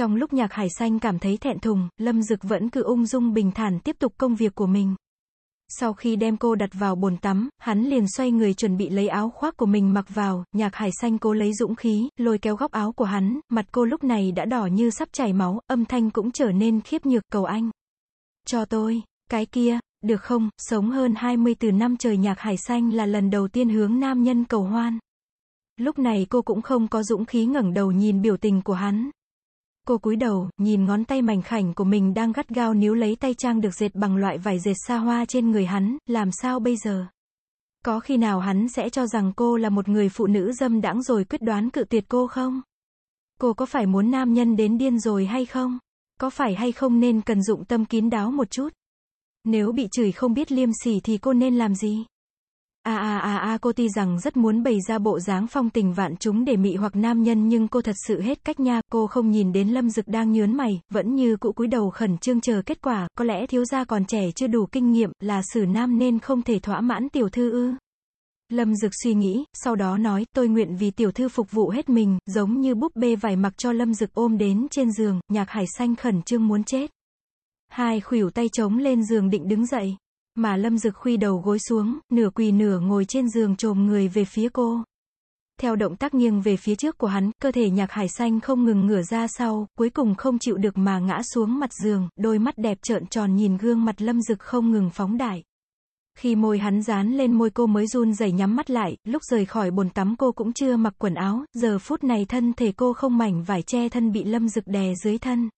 Trong lúc nhạc hải xanh cảm thấy thẹn thùng, Lâm Dực vẫn cứ ung dung bình thản tiếp tục công việc của mình. Sau khi đem cô đặt vào bồn tắm, hắn liền xoay người chuẩn bị lấy áo khoác của mình mặc vào, nhạc hải xanh cố lấy dũng khí, lôi kéo góc áo của hắn, mặt cô lúc này đã đỏ như sắp chảy máu, âm thanh cũng trở nên khiếp nhược cầu anh. Cho tôi, cái kia, được không, sống hơn 20 từ năm trời nhạc hải xanh là lần đầu tiên hướng nam nhân cầu hoan. Lúc này cô cũng không có dũng khí ngẩng đầu nhìn biểu tình của hắn. Cô cúi đầu, nhìn ngón tay mảnh khảnh của mình đang gắt gao níu lấy tay trang được dệt bằng loại vải dệt xa hoa trên người hắn, làm sao bây giờ? Có khi nào hắn sẽ cho rằng cô là một người phụ nữ dâm đãng rồi quyết đoán cự tuyệt cô không? Cô có phải muốn nam nhân đến điên rồi hay không? Có phải hay không nên cần dụng tâm kín đáo một chút? Nếu bị chửi không biết liêm sỉ thì cô nên làm gì? À à à cô ti rằng rất muốn bày ra bộ dáng phong tình vạn chúng để mị hoặc nam nhân nhưng cô thật sự hết cách nha, cô không nhìn đến Lâm Dực đang nhớn mày, vẫn như cũ cúi đầu khẩn trương chờ kết quả, có lẽ thiếu gia còn trẻ chưa đủ kinh nghiệm, là xử nam nên không thể thỏa mãn tiểu thư ư. Lâm Dực suy nghĩ, sau đó nói, tôi nguyện vì tiểu thư phục vụ hết mình, giống như búp bê vải mặc cho Lâm Dực ôm đến trên giường, nhạc hải xanh khẩn trương muốn chết. Hai khuỷu tay trống lên giường định đứng dậy. Mà Lâm Dực khuy đầu gối xuống, nửa quỳ nửa ngồi trên giường trồm người về phía cô. Theo động tác nghiêng về phía trước của hắn, cơ thể nhạc hải xanh không ngừng ngửa ra sau, cuối cùng không chịu được mà ngã xuống mặt giường, đôi mắt đẹp trợn tròn nhìn gương mặt Lâm Dực không ngừng phóng đại. Khi môi hắn dán lên môi cô mới run rẩy nhắm mắt lại, lúc rời khỏi bồn tắm cô cũng chưa mặc quần áo, giờ phút này thân thể cô không mảnh vải che thân bị Lâm Dực đè dưới thân.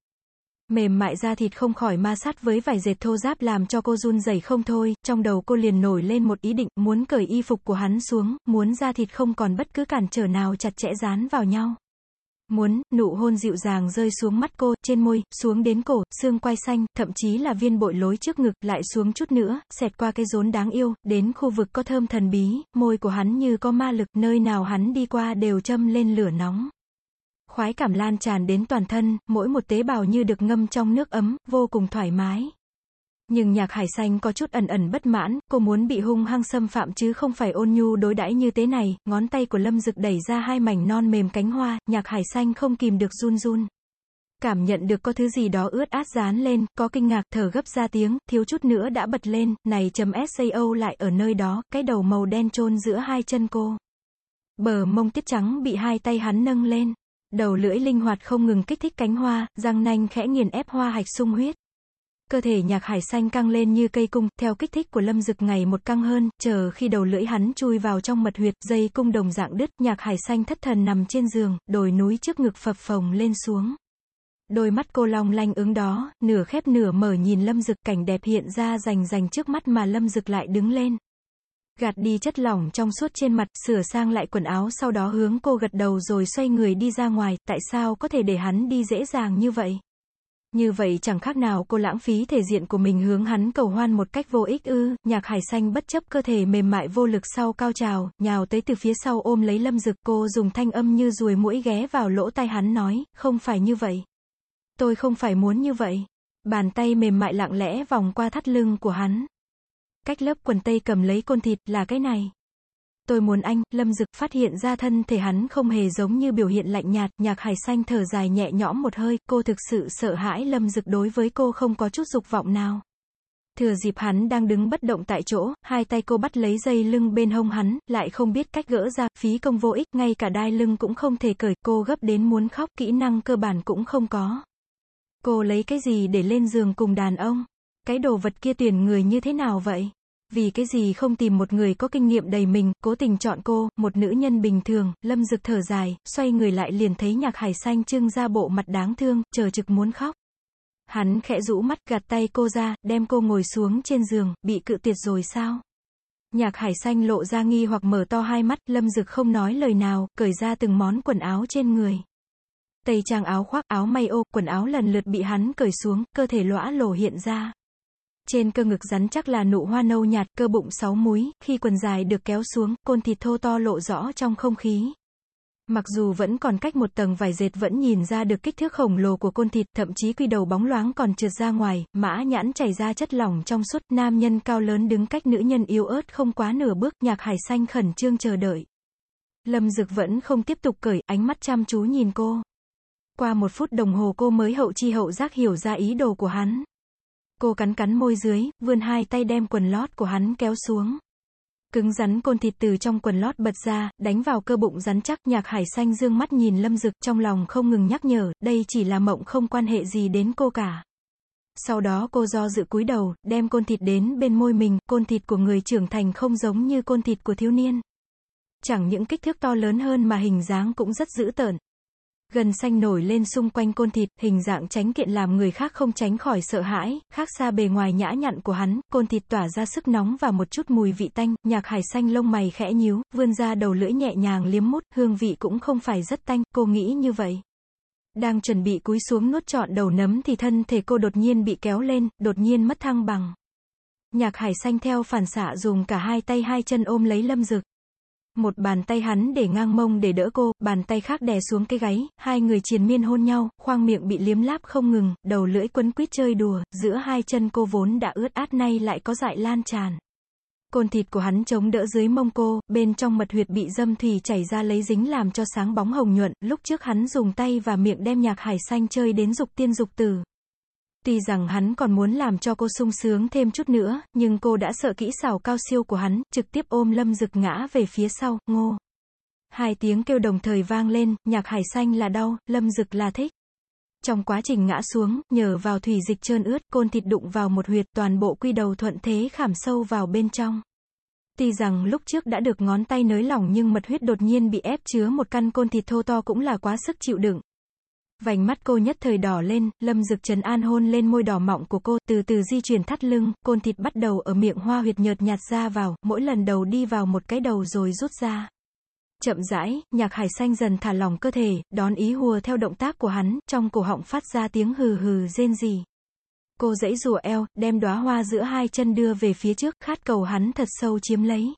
Mềm mại da thịt không khỏi ma sát với vải dệt thô giáp làm cho cô run rẩy không thôi, trong đầu cô liền nổi lên một ý định, muốn cởi y phục của hắn xuống, muốn da thịt không còn bất cứ cản trở nào chặt chẽ dán vào nhau. Muốn, nụ hôn dịu dàng rơi xuống mắt cô, trên môi, xuống đến cổ, xương quai xanh, thậm chí là viên bội lối trước ngực, lại xuống chút nữa, xẹt qua cái rốn đáng yêu, đến khu vực có thơm thần bí, môi của hắn như có ma lực, nơi nào hắn đi qua đều châm lên lửa nóng. Khoái cảm lan tràn đến toàn thân, mỗi một tế bào như được ngâm trong nước ấm, vô cùng thoải mái. Nhưng nhạc hải xanh có chút ẩn ẩn bất mãn, cô muốn bị hung hăng xâm phạm chứ không phải ôn nhu đối đãi như thế này, ngón tay của lâm dực đẩy ra hai mảnh non mềm cánh hoa, nhạc hải xanh không kìm được run run. Cảm nhận được có thứ gì đó ướt át dán lên, có kinh ngạc thở gấp ra tiếng, thiếu chút nữa đã bật lên, này chấm SAO lại ở nơi đó, cái đầu màu đen trôn giữa hai chân cô. Bờ mông tiết trắng bị hai tay hắn nâng lên. Đầu lưỡi linh hoạt không ngừng kích thích cánh hoa, răng nanh khẽ nghiền ép hoa hạch sung huyết. Cơ thể nhạc hải xanh căng lên như cây cung, theo kích thích của lâm dực ngày một căng hơn, chờ khi đầu lưỡi hắn chui vào trong mật huyệt, dây cung đồng dạng đứt, nhạc hải xanh thất thần nằm trên giường, đồi núi trước ngực phập phồng lên xuống. Đôi mắt cô long lanh ứng đó, nửa khép nửa mở nhìn lâm dực cảnh đẹp hiện ra rành rành trước mắt mà lâm dực lại đứng lên. Gạt đi chất lỏng trong suốt trên mặt, sửa sang lại quần áo sau đó hướng cô gật đầu rồi xoay người đi ra ngoài, tại sao có thể để hắn đi dễ dàng như vậy? Như vậy chẳng khác nào cô lãng phí thể diện của mình hướng hắn cầu hoan một cách vô ích ư, nhạc hải xanh bất chấp cơ thể mềm mại vô lực sau cao trào, nhào tới từ phía sau ôm lấy lâm dực cô dùng thanh âm như ruồi mũi ghé vào lỗ tai hắn nói, không phải như vậy. Tôi không phải muốn như vậy. Bàn tay mềm mại lặng lẽ vòng qua thắt lưng của hắn. Cách lớp quần tây cầm lấy côn thịt, là cái này. Tôi muốn anh, Lâm Dực phát hiện ra thân thể hắn không hề giống như biểu hiện lạnh nhạt, nhạc hải xanh thở dài nhẹ nhõm một hơi, cô thực sự sợ hãi Lâm Dực đối với cô không có chút dục vọng nào. Thừa dịp hắn đang đứng bất động tại chỗ, hai tay cô bắt lấy dây lưng bên hông hắn, lại không biết cách gỡ ra, phí công vô ích, ngay cả đai lưng cũng không thể cởi, cô gấp đến muốn khóc, kỹ năng cơ bản cũng không có. Cô lấy cái gì để lên giường cùng đàn ông? Cái đồ vật kia tuyển người như thế nào vậy? Vì cái gì không tìm một người có kinh nghiệm đầy mình, cố tình chọn cô, một nữ nhân bình thường, lâm dực thở dài, xoay người lại liền thấy nhạc hải xanh trưng ra bộ mặt đáng thương, chờ trực muốn khóc. Hắn khẽ rũ mắt gạt tay cô ra, đem cô ngồi xuống trên giường, bị cự tuyệt rồi sao? Nhạc hải xanh lộ ra nghi hoặc mở to hai mắt, lâm dực không nói lời nào, cởi ra từng món quần áo trên người. Tây trang áo khoác, áo may ô, quần áo lần lượt bị hắn cởi xuống, cơ thể lõa lổ hiện ra. Trên cơ ngực rắn chắc là nụ hoa nâu nhạt, cơ bụng sáu múi, khi quần dài được kéo xuống, côn thịt thô to lộ rõ trong không khí. Mặc dù vẫn còn cách một tầng vải dệt vẫn nhìn ra được kích thước khổng lồ của côn thịt, thậm chí quy đầu bóng loáng còn trượt ra ngoài, mã nhãn chảy ra chất lỏng trong suốt, nam nhân cao lớn đứng cách nữ nhân yếu ớt không quá nửa bước, nhạc hải xanh khẩn trương chờ đợi. Lâm Dực vẫn không tiếp tục cởi, ánh mắt chăm chú nhìn cô. Qua một phút đồng hồ cô mới hậu chi hậu giác hiểu ra ý đồ của hắn. Cô cắn cắn môi dưới, vươn hai tay đem quần lót của hắn kéo xuống. Cứng rắn côn thịt từ trong quần lót bật ra, đánh vào cơ bụng rắn chắc, nhạc hải xanh dương mắt nhìn lâm dực trong lòng không ngừng nhắc nhở, đây chỉ là mộng không quan hệ gì đến cô cả. Sau đó cô do dự cúi đầu, đem côn thịt đến bên môi mình, côn thịt của người trưởng thành không giống như côn thịt của thiếu niên. Chẳng những kích thước to lớn hơn mà hình dáng cũng rất dữ tợn. Gần xanh nổi lên xung quanh côn thịt, hình dạng tránh kiện làm người khác không tránh khỏi sợ hãi, khác xa bề ngoài nhã nhặn của hắn, côn thịt tỏa ra sức nóng và một chút mùi vị tanh, nhạc hải xanh lông mày khẽ nhíu, vươn ra đầu lưỡi nhẹ nhàng liếm mút, hương vị cũng không phải rất tanh, cô nghĩ như vậy. Đang chuẩn bị cúi xuống nuốt trọn đầu nấm thì thân thể cô đột nhiên bị kéo lên, đột nhiên mất thăng bằng. Nhạc hải xanh theo phản xạ dùng cả hai tay hai chân ôm lấy lâm dực. Một bàn tay hắn để ngang mông để đỡ cô, bàn tay khác đè xuống cái gáy, hai người triền miên hôn nhau, khoang miệng bị liếm láp không ngừng, đầu lưỡi quấn quýt chơi đùa, giữa hai chân cô vốn đã ướt át nay lại có dại lan tràn. Côn thịt của hắn chống đỡ dưới mông cô, bên trong mật huyệt bị dâm thủy chảy ra lấy dính làm cho sáng bóng hồng nhuận, lúc trước hắn dùng tay và miệng đem nhạc hải xanh chơi đến dục tiên dục tử. Tuy rằng hắn còn muốn làm cho cô sung sướng thêm chút nữa, nhưng cô đã sợ kỹ xảo cao siêu của hắn, trực tiếp ôm lâm rực ngã về phía sau, ngô. Hai tiếng kêu đồng thời vang lên, nhạc hải xanh là đau, lâm rực là thích. Trong quá trình ngã xuống, nhờ vào thủy dịch trơn ướt, côn thịt đụng vào một huyệt toàn bộ quy đầu thuận thế khảm sâu vào bên trong. Tuy rằng lúc trước đã được ngón tay nới lỏng nhưng mật huyết đột nhiên bị ép chứa một căn côn thịt thô to cũng là quá sức chịu đựng. Vành mắt cô nhất thời đỏ lên, lâm dực trần an hôn lên môi đỏ mọng của cô, từ từ di chuyển thắt lưng, côn thịt bắt đầu ở miệng hoa huyệt nhợt nhạt ra vào, mỗi lần đầu đi vào một cái đầu rồi rút ra. Chậm rãi, nhạc hải xanh dần thả lỏng cơ thể, đón ý hùa theo động tác của hắn, trong cổ họng phát ra tiếng hừ hừ rên rỉ. Cô dãy rùa eo, đem đóa hoa giữa hai chân đưa về phía trước, khát cầu hắn thật sâu chiếm lấy.